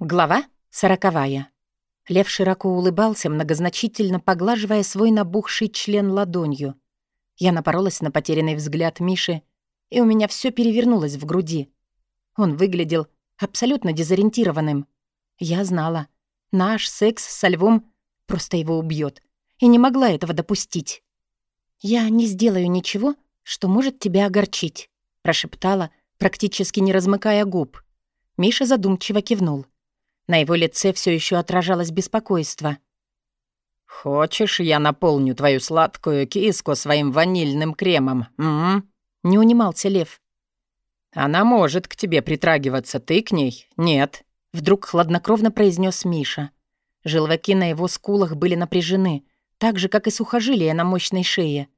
Глава сороковая. Лев широко улыбался, многозначительно поглаживая свой набухший член ладонью. Я напоролась на потерянный взгляд Миши, и у меня все перевернулось в груди. Он выглядел абсолютно дезориентированным. Я знала, наш секс со львом просто его убьет, и не могла этого допустить. «Я не сделаю ничего, что может тебя огорчить», прошептала, практически не размыкая губ. Миша задумчиво кивнул. На его лице все еще отражалось беспокойство. «Хочешь, я наполню твою сладкую киску своим ванильным кремом, м, Не унимался Лев. «Она может к тебе притрагиваться, ты к ней? Нет», — вдруг хладнокровно произнес Миша. Желваки на его скулах были напряжены, так же, как и сухожилия на мощной шее.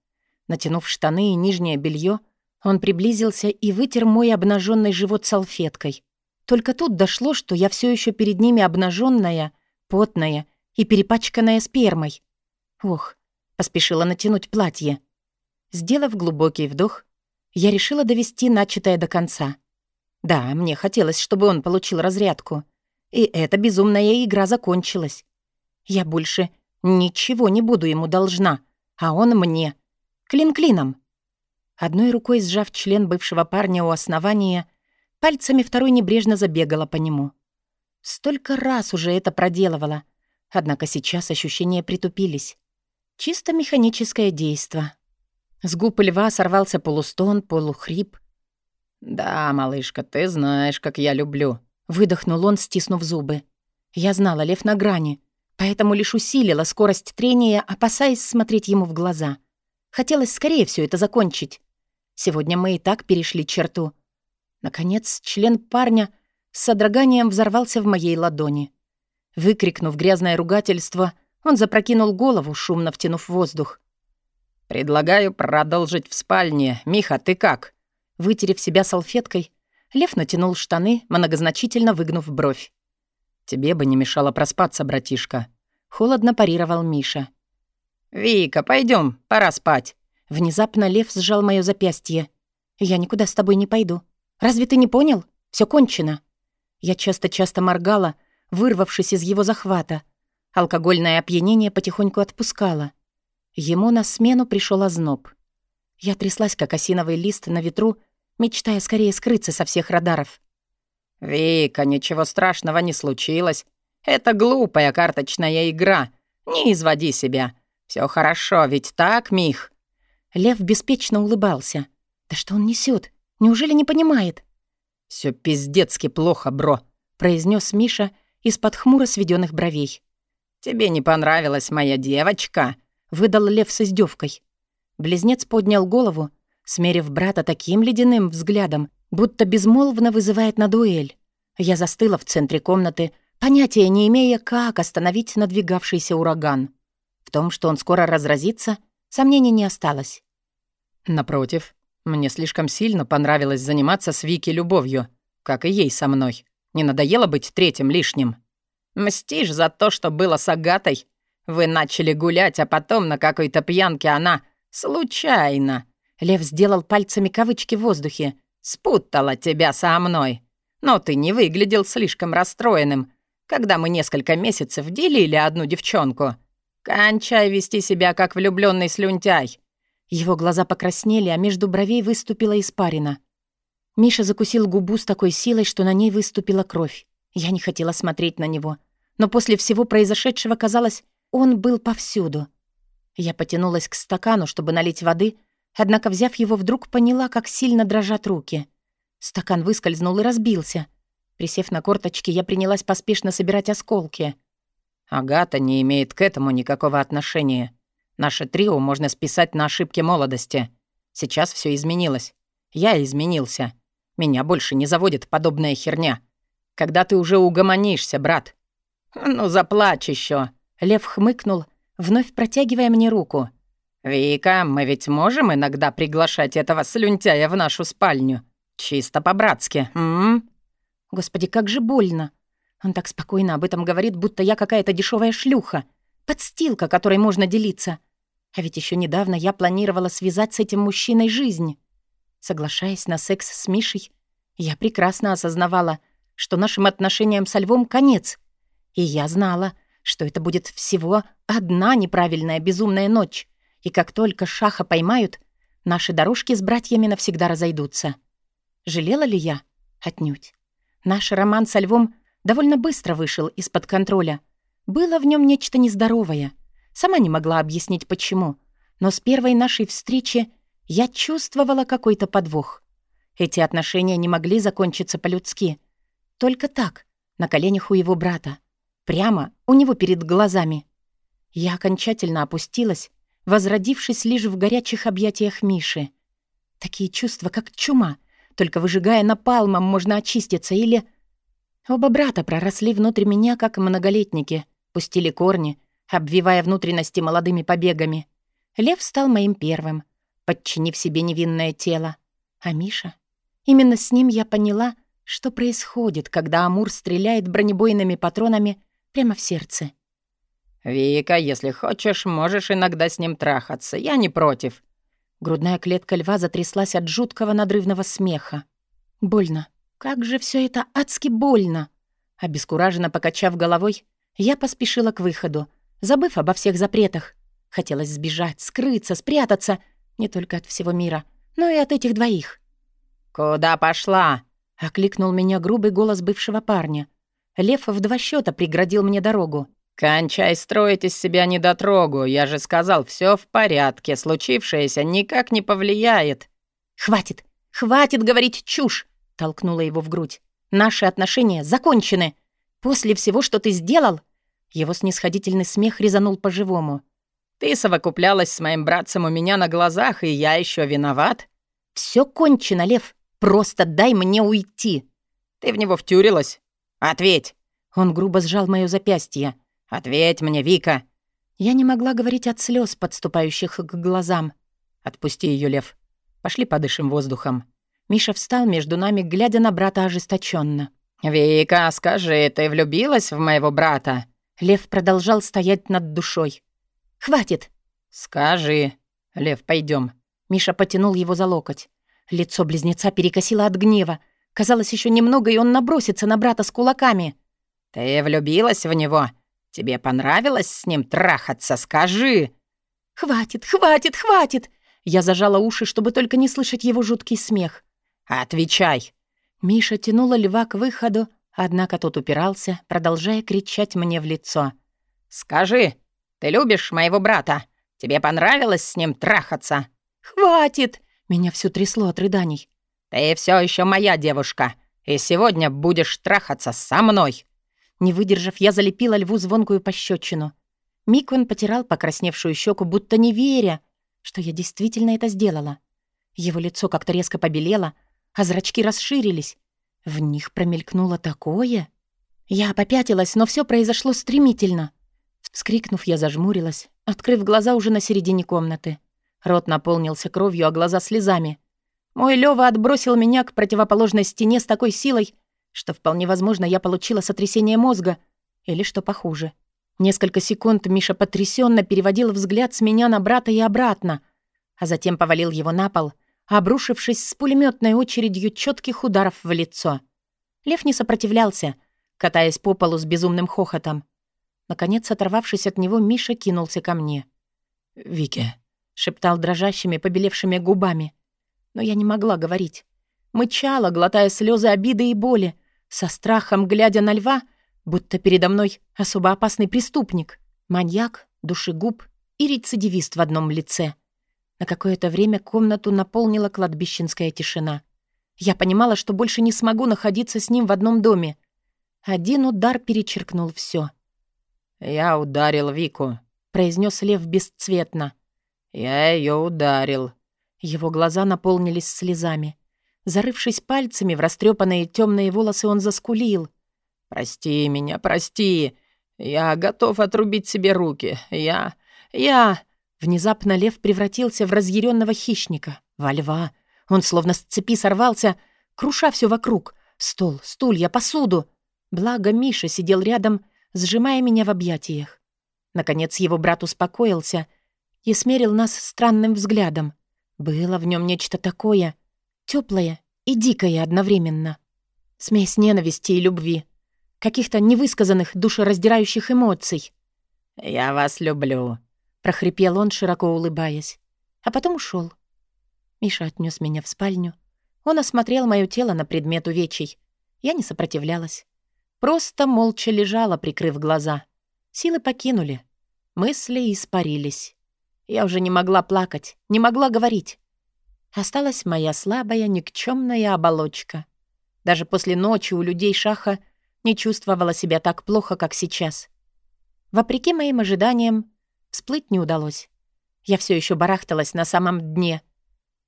Натянув штаны и нижнее белье, он приблизился и вытер мой обнаженный живот салфеткой. Только тут дошло, что я все еще перед ними обнаженная, потная и перепачканная спермой. Ох, поспешила натянуть платье. Сделав глубокий вдох, я решила довести начатое до конца. Да, мне хотелось, чтобы он получил разрядку. И эта безумная игра закончилась. Я больше ничего не буду ему должна, а он мне. Клин клином. Одной рукой сжав член бывшего парня у основания, Пальцами второй небрежно забегала по нему. Столько раз уже это проделывала. Однако сейчас ощущения притупились. Чисто механическое действо. С губ льва сорвался полустон, полухрип. «Да, малышка, ты знаешь, как я люблю», — выдохнул он, стиснув зубы. Я знала, лев на грани, поэтому лишь усилила скорость трения, опасаясь смотреть ему в глаза. Хотелось скорее все это закончить. Сегодня мы и так перешли черту — Наконец, член парня с содроганием взорвался в моей ладони. Выкрикнув грязное ругательство, он запрокинул голову, шумно втянув воздух. «Предлагаю продолжить в спальне. Миха, ты как?» Вытерев себя салфеткой, Лев натянул штаны, многозначительно выгнув бровь. «Тебе бы не мешало проспаться, братишка», — холодно парировал Миша. «Вика, пойдем, пора спать». Внезапно Лев сжал моё запястье. «Я никуда с тобой не пойду. Разве ты не понял? Все кончено». Я часто-часто моргала, вырвавшись из его захвата. Алкогольное опьянение потихоньку отпускало. Ему на смену пришел озноб. Я тряслась, как осиновый лист на ветру, мечтая скорее скрыться со всех радаров. «Вика, ничего страшного не случилось. Это глупая карточная игра. Не изводи себя. Все хорошо, ведь так, Мих?» Лев беспечно улыбался. «Да что он несет? Неужели не понимает?» Все пиздецки плохо, бро», — произнес Миша из-под хмуро сведенных бровей. «Тебе не понравилась моя девочка?» — выдал Лев с издевкой. Близнец поднял голову, смерив брата таким ледяным взглядом, будто безмолвно вызывает на дуэль. Я застыла в центре комнаты, понятия не имея, как остановить надвигавшийся ураган. В том, что он скоро разразится, сомнений не осталось. Напротив, мне слишком сильно понравилось заниматься с Вики любовью, как и ей со мной. Не надоело быть третьим лишним? Мстишь за то, что было с Агатой? Вы начали гулять, а потом на какой-то пьянке она... Случайно. Лев сделал пальцами кавычки в воздухе. Спутала тебя со мной. Но ты не выглядел слишком расстроенным, когда мы несколько месяцев делили одну девчонку. Кончай вести себя, как влюбленный слюнтяй. Его глаза покраснели, а между бровей выступила испарина. Миша закусил губу с такой силой, что на ней выступила кровь. Я не хотела смотреть на него. Но после всего произошедшего, казалось, он был повсюду. Я потянулась к стакану, чтобы налить воды, однако, взяв его, вдруг поняла, как сильно дрожат руки. Стакан выскользнул и разбился. Присев на корточки, я принялась поспешно собирать осколки. «Агата не имеет к этому никакого отношения», Наше трио можно списать на ошибки молодости. Сейчас все изменилось. Я изменился. Меня больше не заводит подобная херня. Когда ты уже угомонишься, брат? Ну, заплачь еще. Лев хмыкнул, вновь протягивая мне руку. «Вика, мы ведь можем иногда приглашать этого слюнтяя в нашу спальню? Чисто по-братски, Господи, как же больно. Он так спокойно об этом говорит, будто я какая-то дешевая шлюха. Подстилка, которой можно делиться. А ведь еще недавно я планировала связать с этим мужчиной жизнь. Соглашаясь на секс с Мишей, я прекрасно осознавала, что нашим отношениям со львом конец. И я знала, что это будет всего одна неправильная безумная ночь, и как только Шаха поймают, наши дорожки с братьями навсегда разойдутся. Жалела ли я? Отнюдь. Наш роман со львом довольно быстро вышел из-под контроля. Было в нем нечто нездоровое. Сама не могла объяснить, почему. Но с первой нашей встречи я чувствовала какой-то подвох. Эти отношения не могли закончиться по-людски. Только так, на коленях у его брата. Прямо у него перед глазами. Я окончательно опустилась, возродившись лишь в горячих объятиях Миши. Такие чувства, как чума, только выжигая напалмом можно очиститься или... Оба брата проросли внутрь меня, как многолетники, пустили корни, обвивая внутренности молодыми побегами. Лев стал моим первым, подчинив себе невинное тело. А Миша? Именно с ним я поняла, что происходит, когда Амур стреляет бронебойными патронами прямо в сердце. «Вика, если хочешь, можешь иногда с ним трахаться. Я не против». Грудная клетка льва затряслась от жуткого надрывного смеха. Больно. Как же все это адски больно. Обескураженно покачав головой, я поспешила к выходу, забыв обо всех запретах. Хотелось сбежать, скрыться, спрятаться не только от всего мира, но и от этих двоих. «Куда пошла?» — окликнул меня грубый голос бывшего парня. Лев в два счета преградил мне дорогу. «Кончай строить из себя недотрогу. Я же сказал, все в порядке. Случившееся никак не повлияет». «Хватит! Хватит говорить чушь!» — толкнула его в грудь. «Наши отношения закончены. После всего, что ты сделал...» Его снисходительный смех резанул по-живому. «Ты совокуплялась с моим братцем у меня на глазах, и я еще виноват?» Все кончено, Лев. Просто дай мне уйти!» «Ты в него втюрилась? Ответь!» Он грубо сжал моё запястье. «Ответь мне, Вика!» Я не могла говорить от слез, подступающих к глазам. «Отпусти её, Лев. Пошли подышим воздухом». Миша встал между нами, глядя на брата ожесточенно. «Вика, скажи, ты влюбилась в моего брата?» Лев продолжал стоять над душой. «Хватит!» «Скажи. Лев, пойдем. Миша потянул его за локоть. Лицо близнеца перекосило от гнева. Казалось, еще немного, и он набросится на брата с кулаками. «Ты влюбилась в него? Тебе понравилось с ним трахаться? Скажи!» «Хватит, хватит, хватит!» Я зажала уши, чтобы только не слышать его жуткий смех. «Отвечай!» Миша тянула льва к выходу, однако тот упирался, продолжая кричать мне в лицо. «Скажи, ты любишь моего брата? Тебе понравилось с ним трахаться?» «Хватит!» Меня всё трясло от рыданий. «Ты все еще моя девушка, и сегодня будешь трахаться со мной!» Не выдержав, я залепила льву звонкую пощечину. Миг он потирал покрасневшую щеку, будто не веря, что я действительно это сделала. Его лицо как-то резко побелело, а зрачки расширились. В них промелькнуло такое. Я попятилась, но все произошло стремительно. Вскрикнув, я зажмурилась, открыв глаза уже на середине комнаты. Рот наполнился кровью, а глаза слезами. Мой Лёва отбросил меня к противоположной стене с такой силой, что вполне возможно я получила сотрясение мозга или что похуже. Несколько секунд Миша потрясенно переводил взгляд с меня на брата и обратно, а затем повалил его на пол, обрушившись с пулеметной очередью четких ударов в лицо. Лев не сопротивлялся, катаясь по полу с безумным хохотом. Наконец, оторвавшись от него, Миша кинулся ко мне. «Вики, шептал дрожащими, побелевшими губами. Но я не могла говорить. Мычала, глотая слезы обиды и боли, со страхом глядя на льва, будто передо мной особо опасный преступник, маньяк, душегуб и рецидивист в одном лице. На какое-то время комнату наполнила кладбищенская тишина. Я понимала, что больше не смогу находиться с ним в одном доме. Один удар перечеркнул все. «Я ударил Вику», — произнес Лев бесцветно. «Я ее ударил». Его глаза наполнились слезами. Зарывшись пальцами в растрепанные темные волосы, он заскулил. «Прости меня, прости. Я готов отрубить себе руки. Я... я...» Внезапно лев превратился в разъяренного хищника, во льва. Он словно с цепи сорвался, круша все вокруг. Стол, стулья, посуду. Благо Миша сидел рядом, сжимая меня в объятиях. Наконец его брат успокоился — и смерил нас странным взглядом. Было в нем нечто такое, теплое и дикое одновременно. Смесь ненависти и любви. Каких-то невысказанных, душераздирающих эмоций. «Я вас люблю», — прохрипел он, широко улыбаясь. А потом ушел. Миша отнес меня в спальню. Он осмотрел мое тело на предмет увечий. Я не сопротивлялась. Просто молча лежала, прикрыв глаза. Силы покинули. Мысли испарились. Я уже не могла плакать, не могла говорить. Осталась моя слабая, никчемная оболочка. Даже после ночи у людей Шаха не чувствовала себя так плохо, как сейчас. Вопреки моим ожиданиям, всплыть не удалось. Я все еще барахталась на самом дне.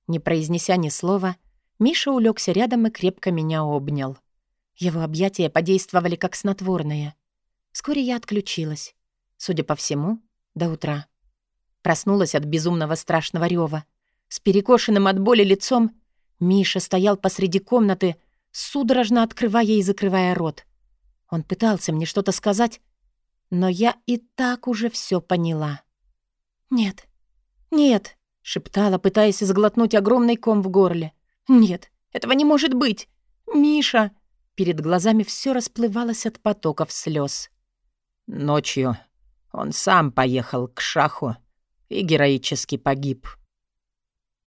Не произнеся ни слова, Миша улегся рядом и крепко меня обнял. Его объятия подействовали как снотворные. Вскоре я отключилась. Судя по всему, до утра. Проснулась от безумного страшного рева. С перекошенным от боли лицом Миша стоял посреди комнаты, судорожно открывая и закрывая рот. Он пытался мне что-то сказать, но я и так уже все поняла. «Нет, нет», — шептала, пытаясь сглотнуть огромный ком в горле. «Нет, этого не может быть! Миша!» Перед глазами все расплывалось от потоков слез. Ночью он сам поехал к шаху и героически погиб.